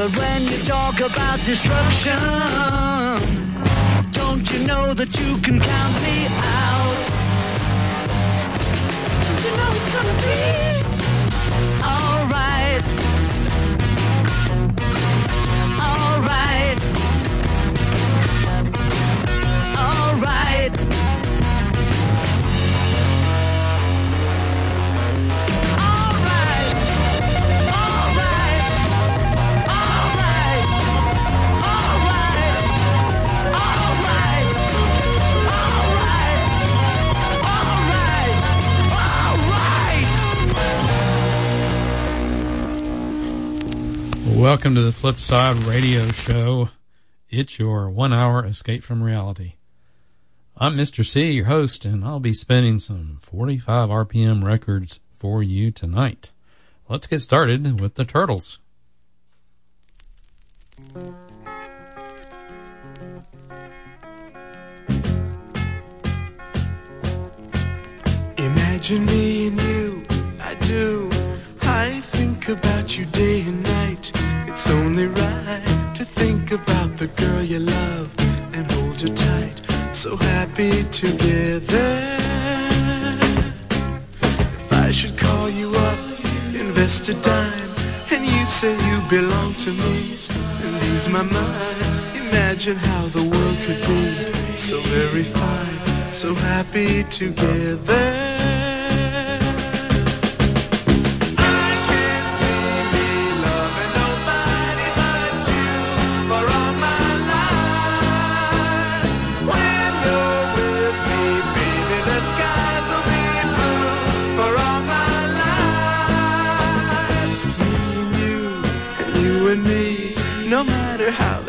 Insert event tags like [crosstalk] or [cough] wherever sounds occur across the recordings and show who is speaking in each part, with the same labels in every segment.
Speaker 1: But when you talk about destruction, don't you know that you can count me out? You know it's gonna be
Speaker 2: Welcome to the Flipside Radio Show. It's your one hour escape from reality. I'm Mr. C, your host, and I'll be spinning some 45 RPM records for you tonight. Let's get started with the Turtles.
Speaker 3: Imagine me and you, I do. I think about you day and night. Only right to think about the girl you love and hold her tight. So happy together. If I should call you up, invest a dime, and you say you belong to me, and ease my mind. Imagine how the world could be so very fine, so happy together.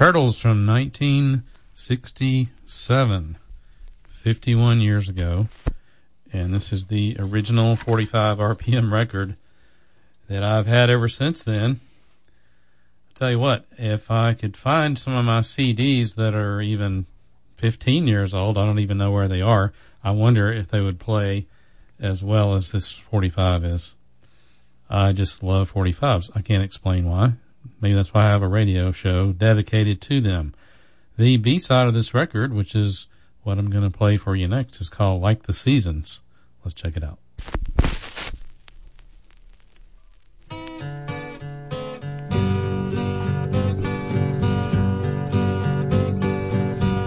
Speaker 2: Turtles from 1967, 51 years ago. And this is the original 45 RPM record that I've had ever since then. I'll tell you what, if I could find some of my CDs that are even 15 years old, I don't even know where they are. I wonder if they would play as well as this 45 is. I just love 45s. I can't explain why. Maybe that's why I have a radio show dedicated to them. The B side of this record, which is what I'm going to play for you next, is called Like the Seasons. Let's check it out.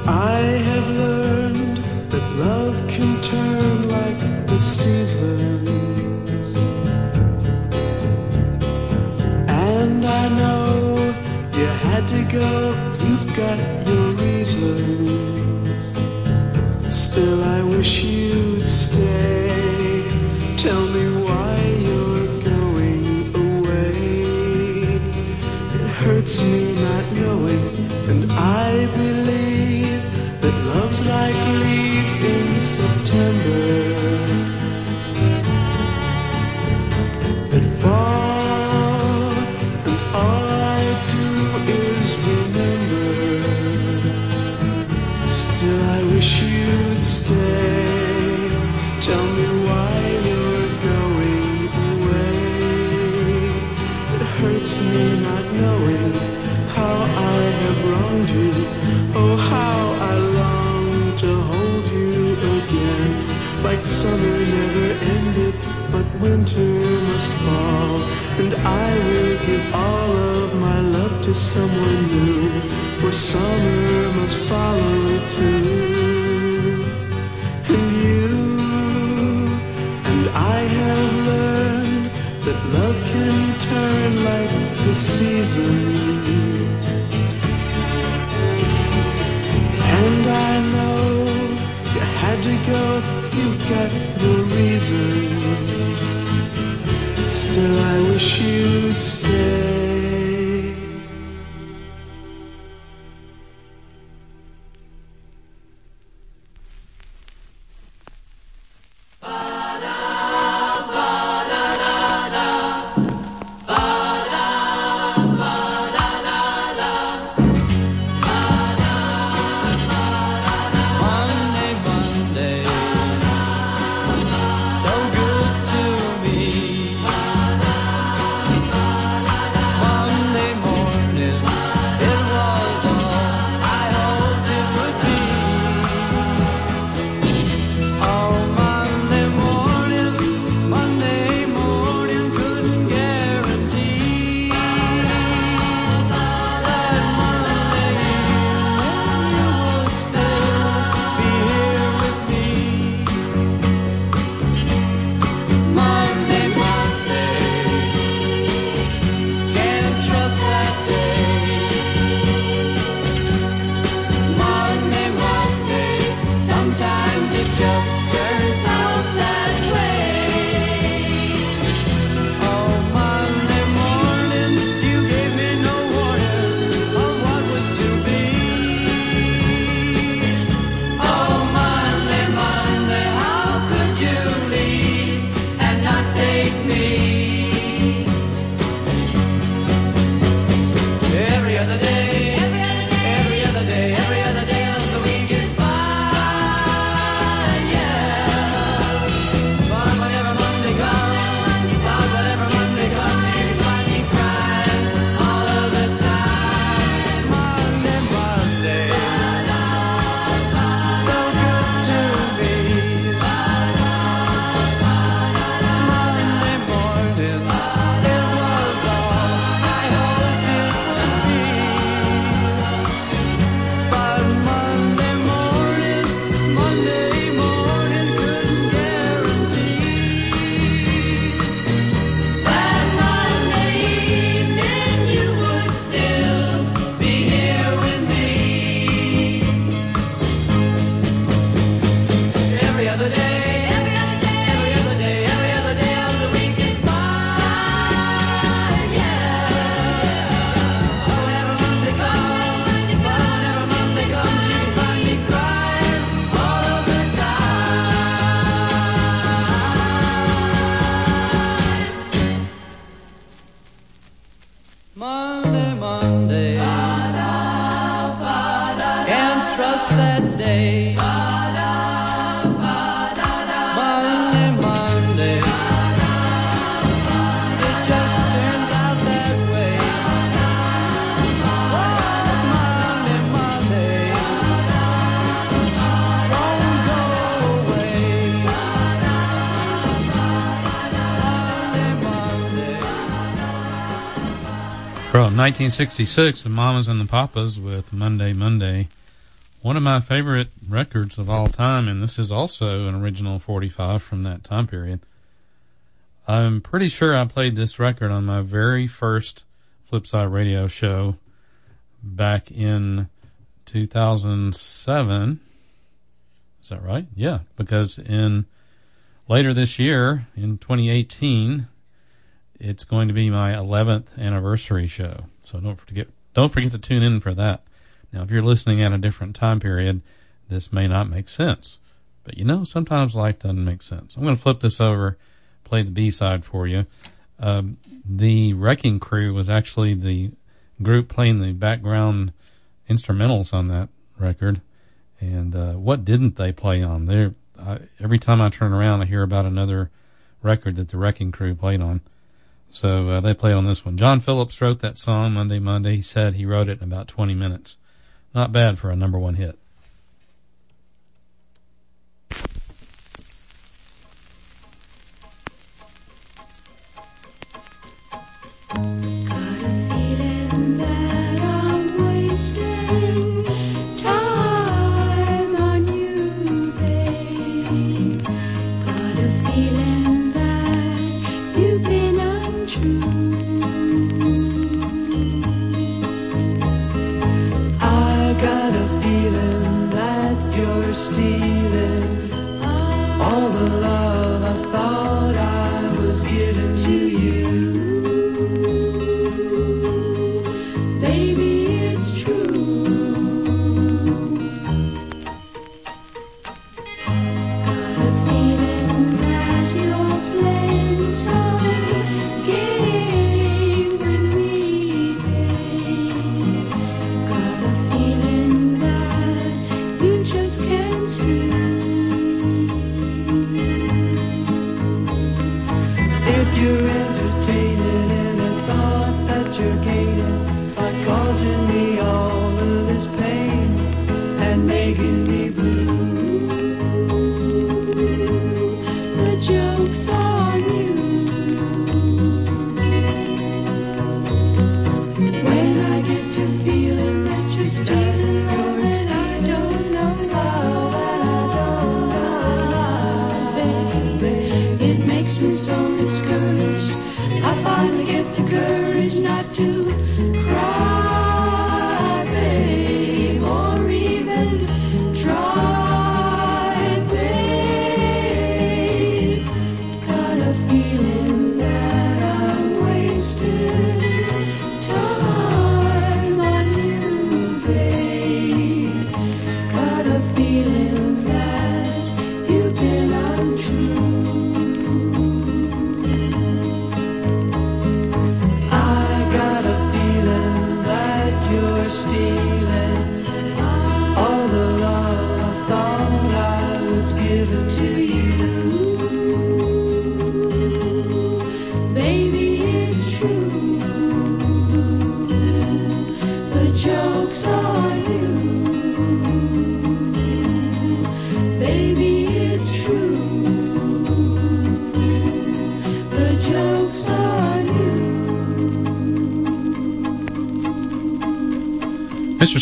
Speaker 3: I have learned that love can turn like the seasons. Got
Speaker 4: hurts me not knowing how I have wronged you. Oh, how I long to hold you again. Like summer never ended, but winter must fall. And I will give all of my love to someone new, for summer must follow too.
Speaker 2: 1966, the Mamas and the Papas with Monday, Monday. One of my favorite records of all time, and this is also an original 45 from that time period. I'm pretty sure I played this record on my very first Flipside radio show back in 2007. Is that right? Yeah, because in later this year, in 2018, it's going to be my 11th anniversary show. So don't forget don't forget to tune in for that. Now, if you're listening at a different time period, this may not make sense. But you know, sometimes life doesn't make sense. I'm going to flip this over, play the B side for you. Um, the Wrecking Crew was actually the group playing the background instrumentals on that record. And uh, what didn't they play on? There, every time I turn around, I hear about another record that the Wrecking Crew played on. So uh, they play on this one. John Phillips wrote that song Monday, Monday. He said he wrote it in about 20 minutes. Not bad for a number one hit.
Speaker 5: Stealing all the love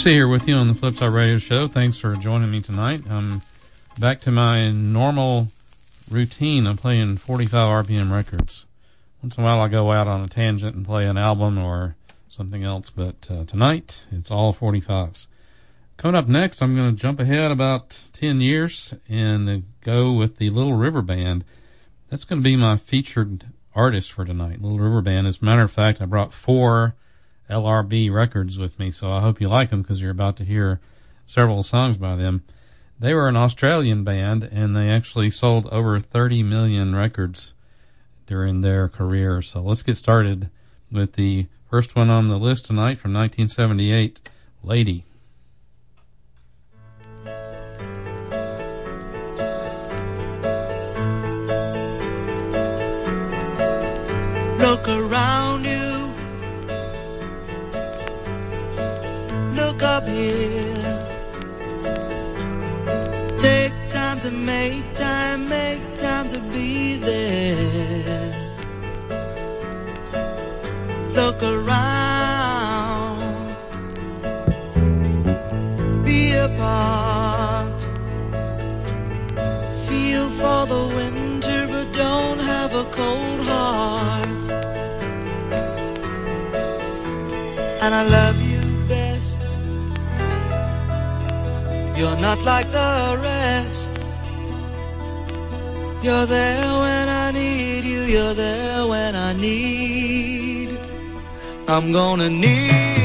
Speaker 2: Here with you on the Flipside Radio Show. Thanks for joining me tonight. I'm back to my normal routine of playing 45 RPM records. Once in a while I go out on a tangent and play an album or something else, but uh, tonight it's all 45s. Coming up next, I'm going to jump ahead about 10 years and go with the Little River Band. That's going to be my featured artist for tonight, Little River Band. As a matter of fact, I brought four LRB records with me, so I hope you like them because you're about to hear several songs by them. They were an Australian band and they actually sold over 30 million records during their career. So let's get started with the first one on the list tonight from 1978, Lady.
Speaker 4: Look around up here. Take time to make time, make time to be there. Look around. Be a part. Feel for the winter, but don't have a cold heart. and I love You're not like the rest. You're there when I need you, you're there when I need. I'm gonna need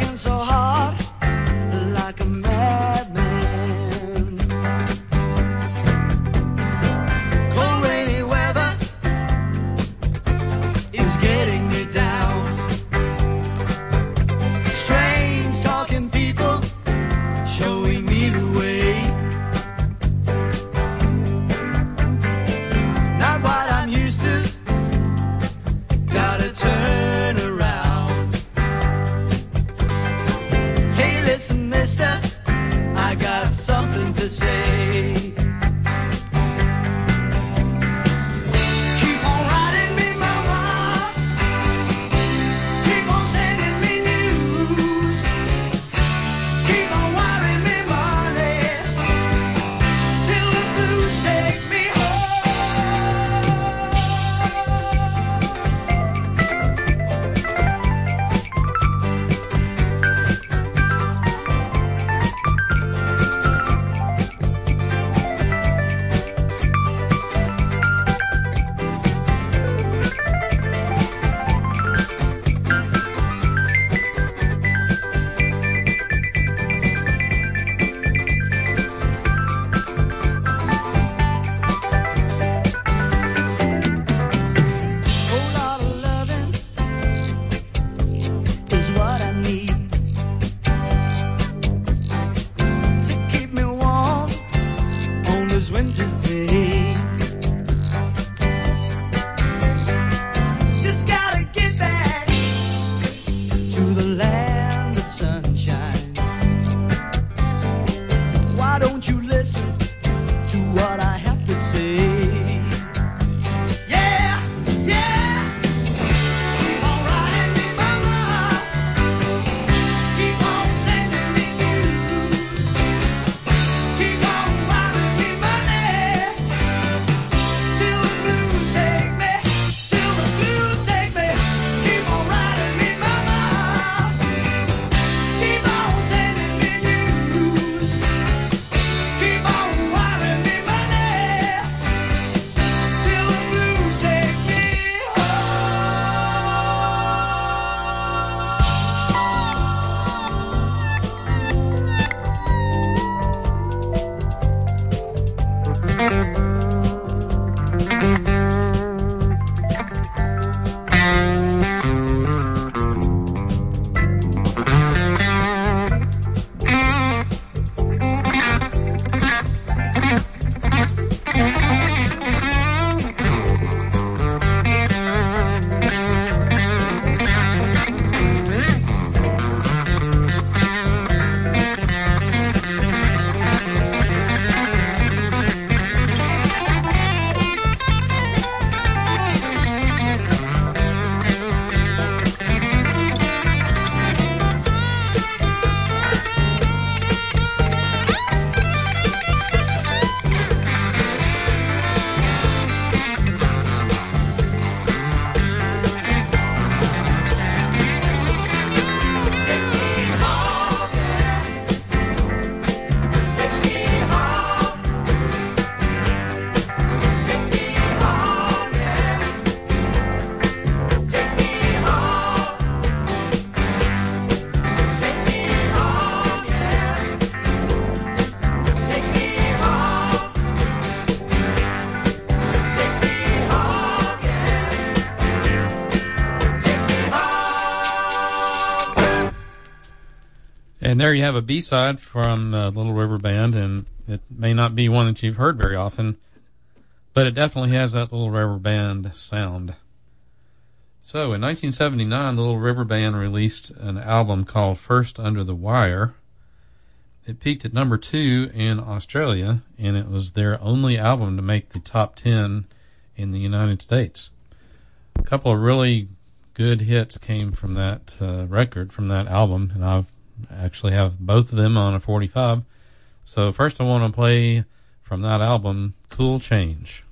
Speaker 4: Working so hard
Speaker 2: And there you have a B side from uh, Little River Band, and it may not be one that you've heard very often, but it definitely has that Little River Band sound. So in 1979, the Little River Band released an album called First Under the Wire. It peaked at number two in Australia, and it was their only album to make the top 10 in the United States. A couple of really good hits came from that uh, record, from that album, and I've actually have both of them on a 45. So first I want to play from that album, Cool Change.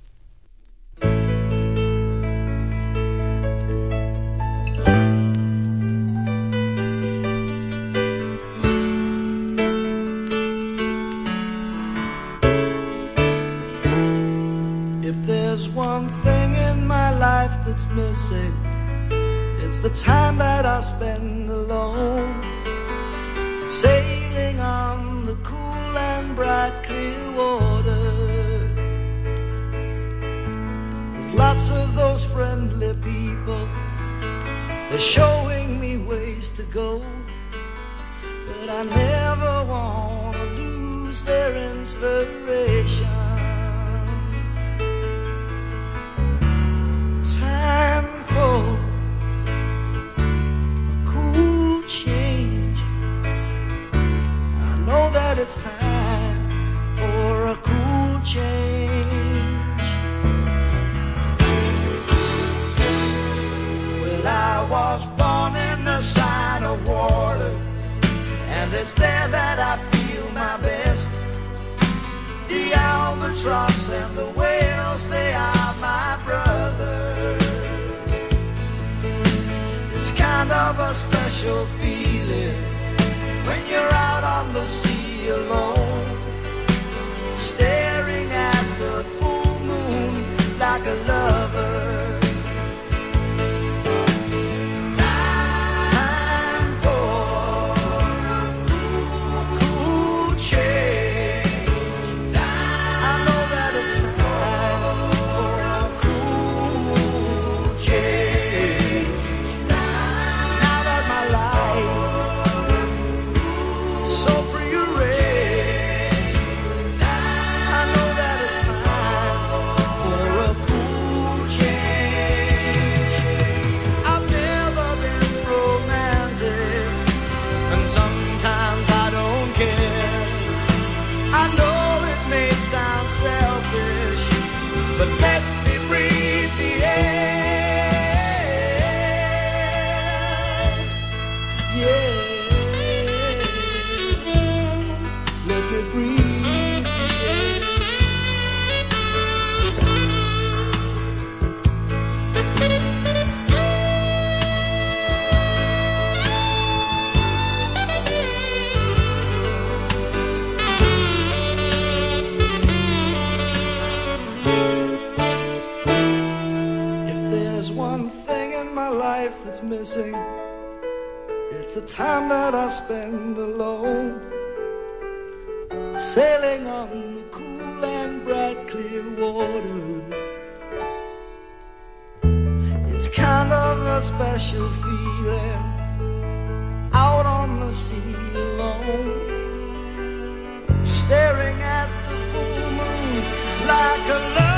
Speaker 4: missing. It's the time that I spend alone sailing on the cool and bright clear water. There's lots of those friendly people. They're showing me ways to go. But I never want to lose their inspiration. Time for it's time for a cool change. Well, I was born in the sign of water, and it's there that I feel my best. The albatross and the whales, they are my brothers. It's kind of a special feeling when you're out on the sea alone, missing, it's the time that I spend alone, sailing on the cool and bright clear water. It's kind of a special feeling out on the sea alone, staring at the full moon like a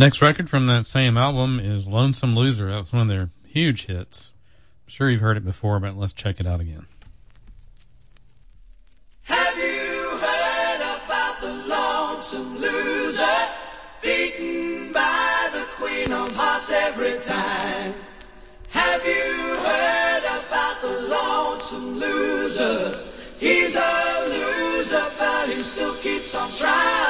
Speaker 2: Next record from that same album is Lonesome Loser. That was one of their huge hits. I'm sure you've heard it before, but let's check it out again.
Speaker 4: Have you heard about the lonesome loser? Beaten by the queen of hearts every time. Have you heard about the lonesome loser? He's a loser, but he still keeps on trying.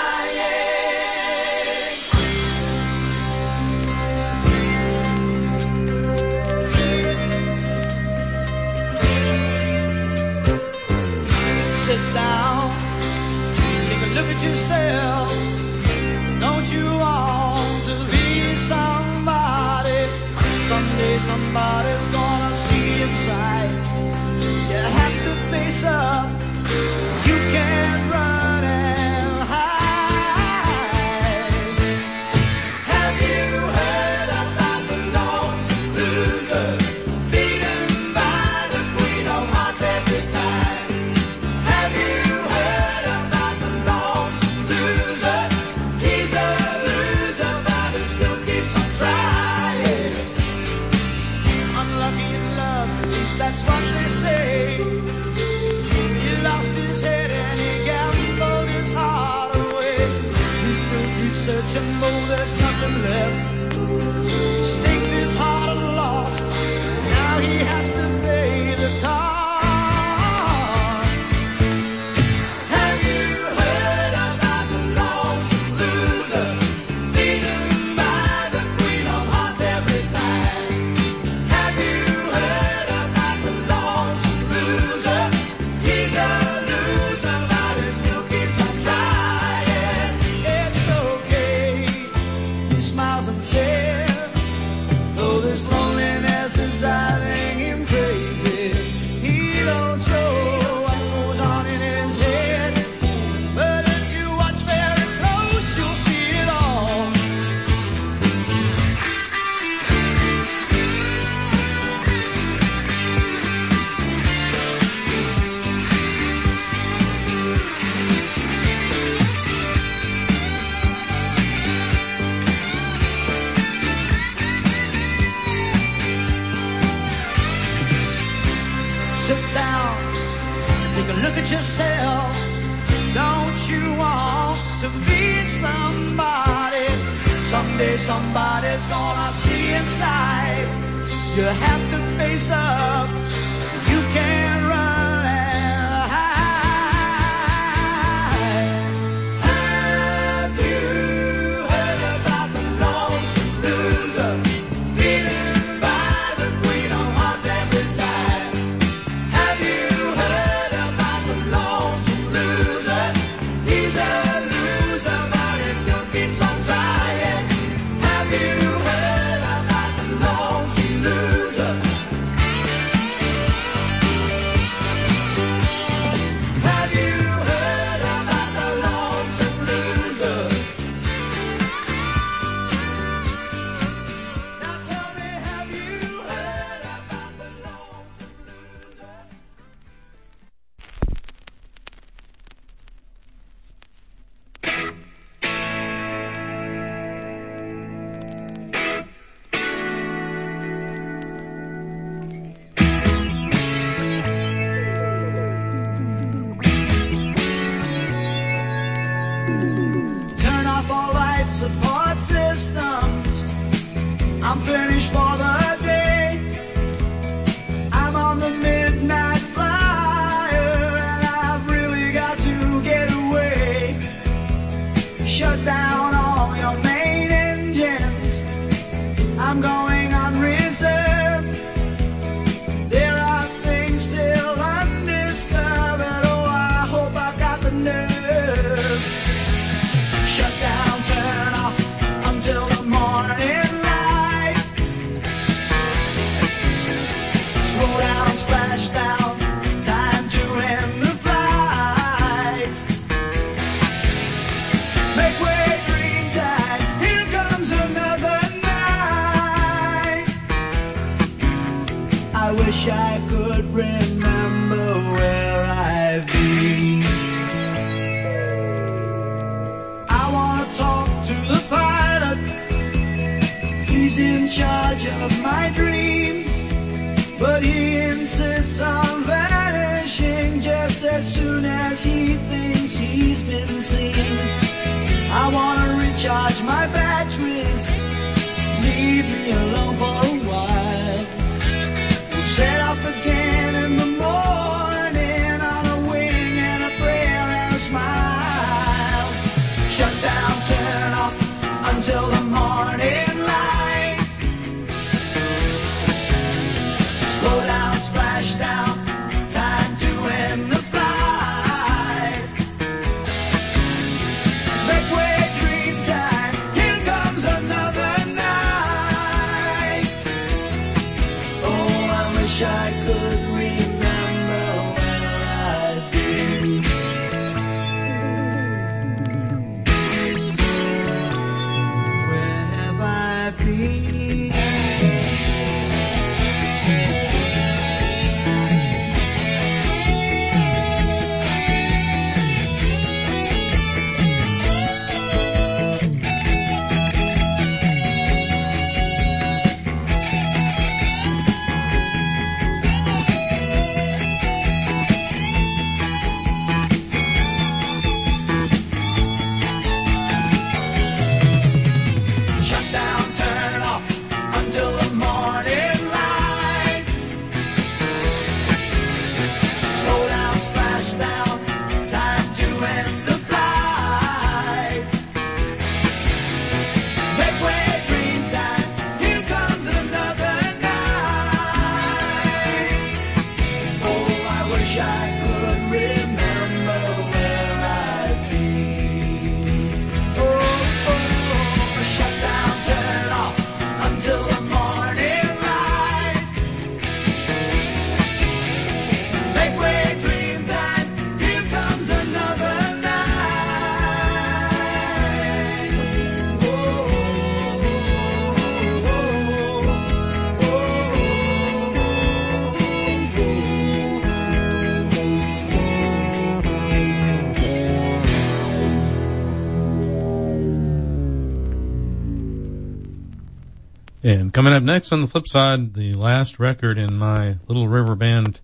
Speaker 4: And
Speaker 2: coming up next on the flip side, the last record in my Little River Band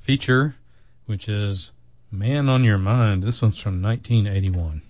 Speaker 2: feature, which is Man on Your Mind. This one's from 1981.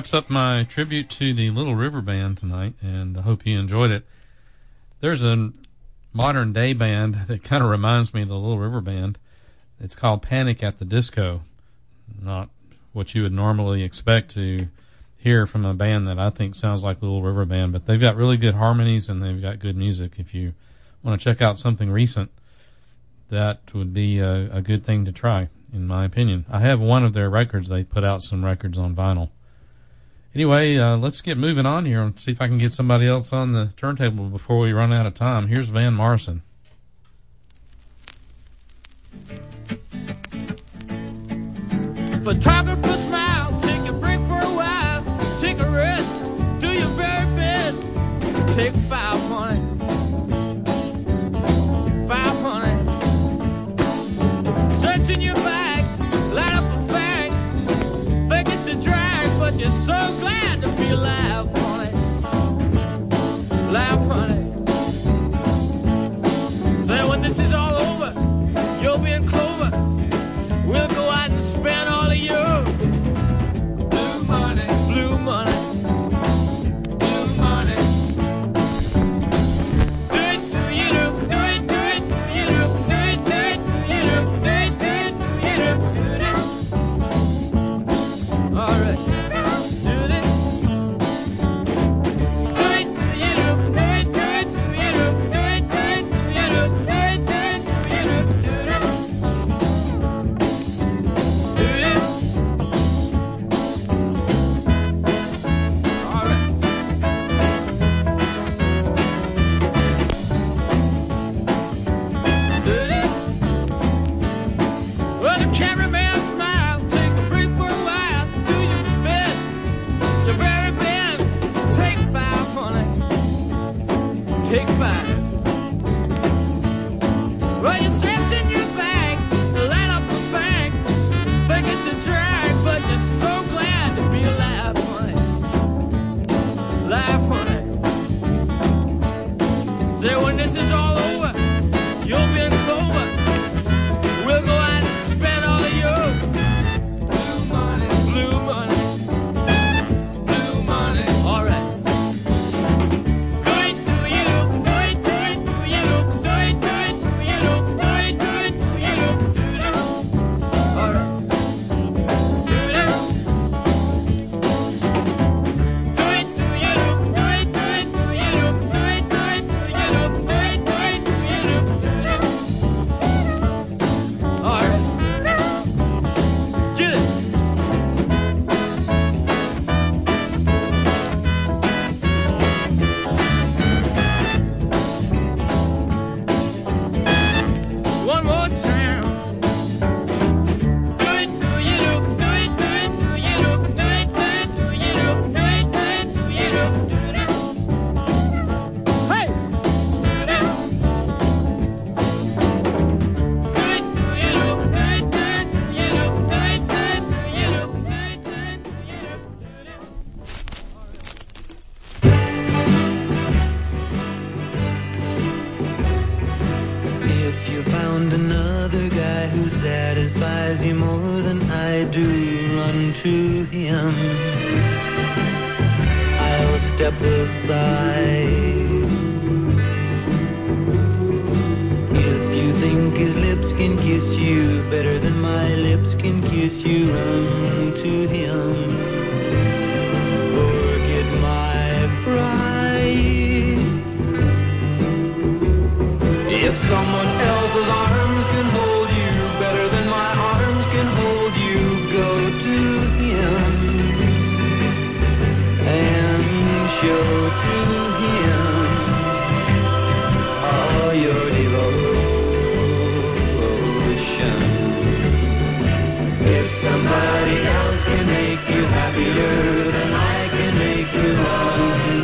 Speaker 2: wraps up my tribute to the Little River Band tonight, and I hope you enjoyed it. There's a modern day band [laughs] that kind of reminds me of the Little River Band. It's called Panic at the Disco. Not what you would normally expect to hear from a band that I think sounds like Little River Band, but they've got really good harmonies and they've got good music. If you want to check out something recent, that would be a, a good thing to try, in my opinion. I have one of their records. They put out some records on vinyl. Anyway, uh, let's get moving on here and see if I can get somebody else on the turntable before we run out of time. Here's Van Morrison.
Speaker 1: Photographer smile, take a break for a while, take a rest, do your very best, take five points.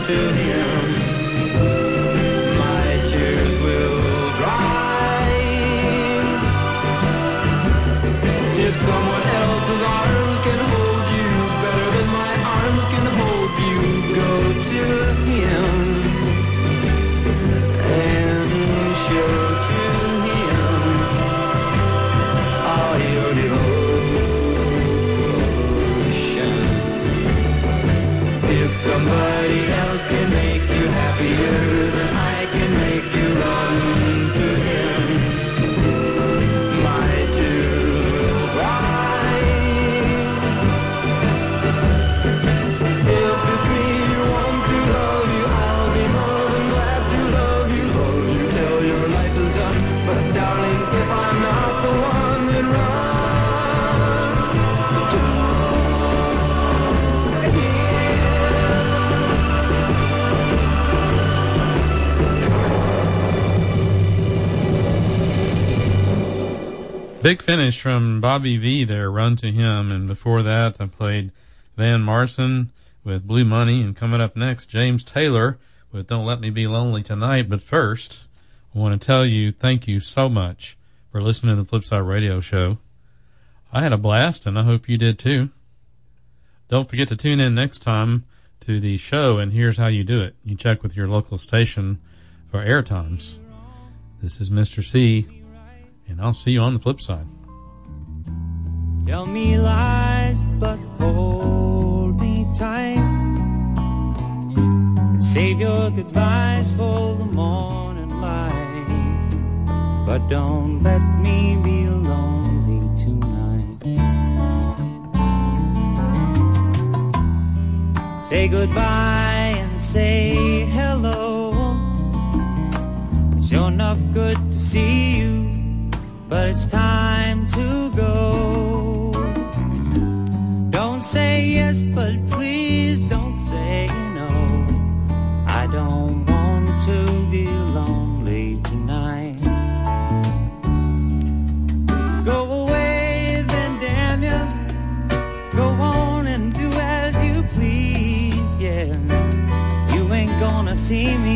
Speaker 1: To
Speaker 5: him,
Speaker 2: Big finish from Bobby Vee there, Run to Him. And before that, I played Van Morrison with Blue Money. And coming up next, James Taylor with Don't Let Me Be Lonely Tonight. But first, I want to tell you thank you so much for listening to the Flipside Radio Show. I had a blast, and I hope you did too. Don't forget to tune in next time to the show, and here's how you do it. You check with your local station for air times. This is Mr. C, and I'll see you on the flip side.
Speaker 6: Tell me lies, but hold me tight. Save your goodbyes for the morning light. But don't let me be lonely tonight. Say goodbye and say hello. It's sure enough good to see you, but it's time to go. Don't say yes, but please don't say no. I don't want to be lonely tonight. Go away, then damn you. Go on and do as you please, yeah. You ain't gonna see me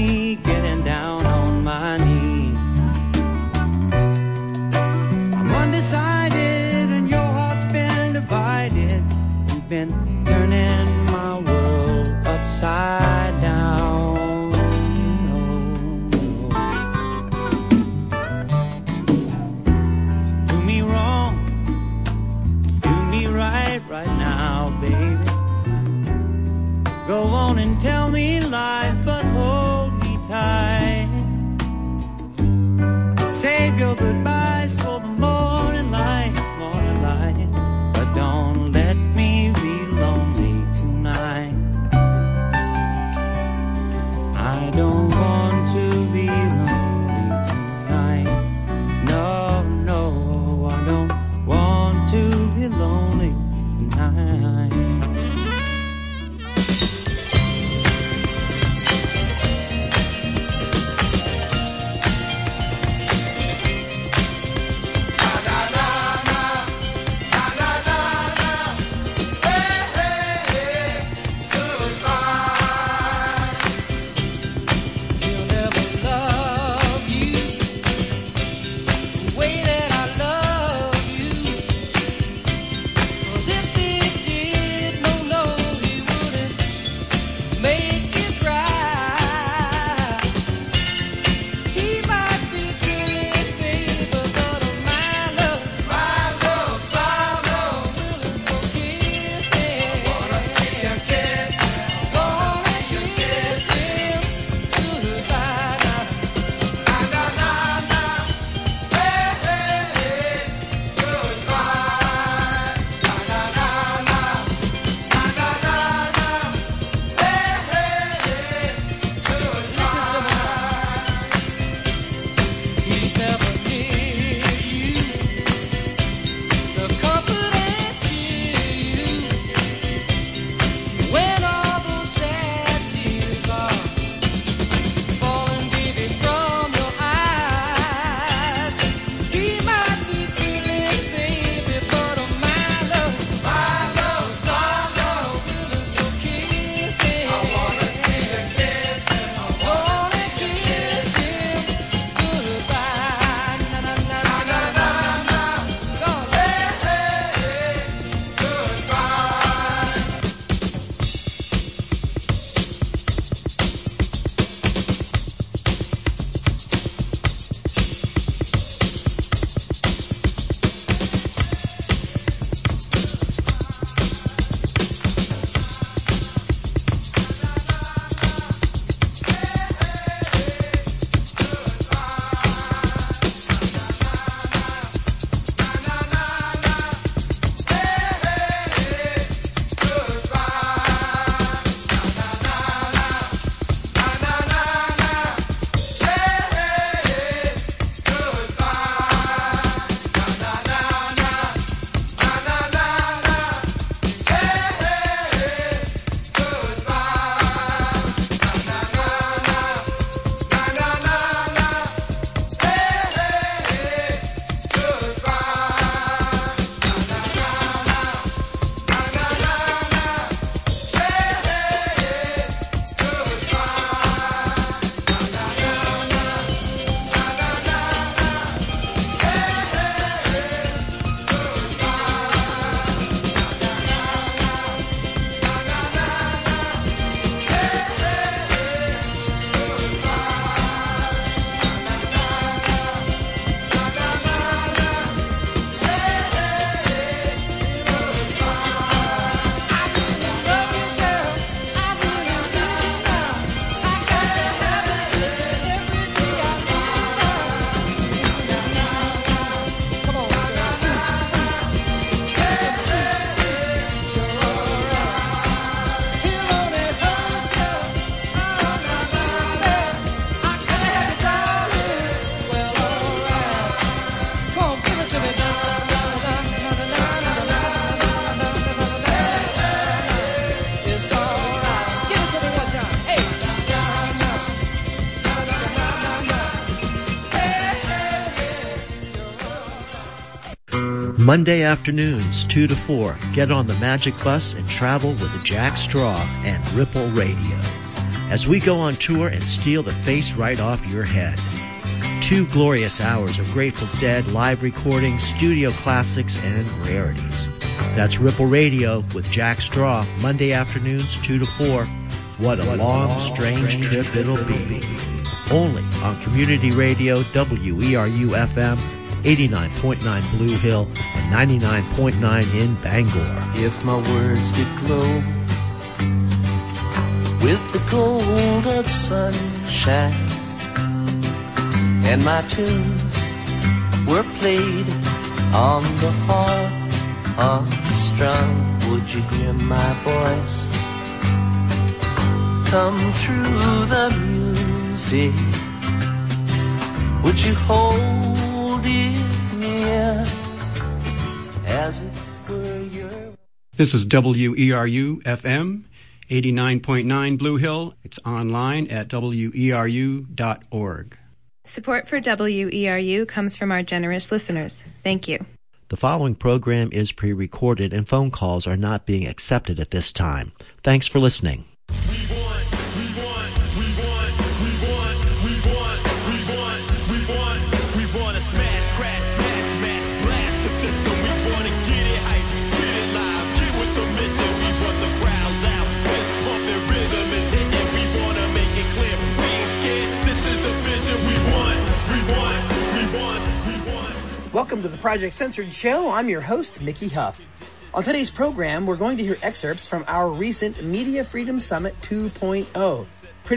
Speaker 7: Monday afternoons, 2 to 4, get on the Magic Bus and travel with Jack Straw and Ripple Radio. As we go on tour and steal the face right off your head. Two glorious hours of Grateful Dead live recordings, studio classics, and rarities. That's Ripple Radio with Jack Straw, Monday afternoons, 2 to 4. What a long, strange trip it'll be. Only on Community Radio, WERU FM, 89.9 Blue Hill, and 99.9 in Bangor.
Speaker 8: If my words did glow with the gold of sunshine, and my tunes were played on the harp unstrung, would you hear my voice come through the music? Would you hold it near as it were your
Speaker 9: This is WERU FM 89.9 Blue Hill. It's online at E weru.org.
Speaker 10: Support for WERU comes from our generous listeners. Thank you.
Speaker 7: The following program is pre recorded and phone calls are not being accepted at this time. Thanks for listening.
Speaker 11: Welcome to the Project Censored Show. I'm your host, Mickey Huff. On today's program, we're going to hear excerpts from our recent Media Freedom Summit 2.0.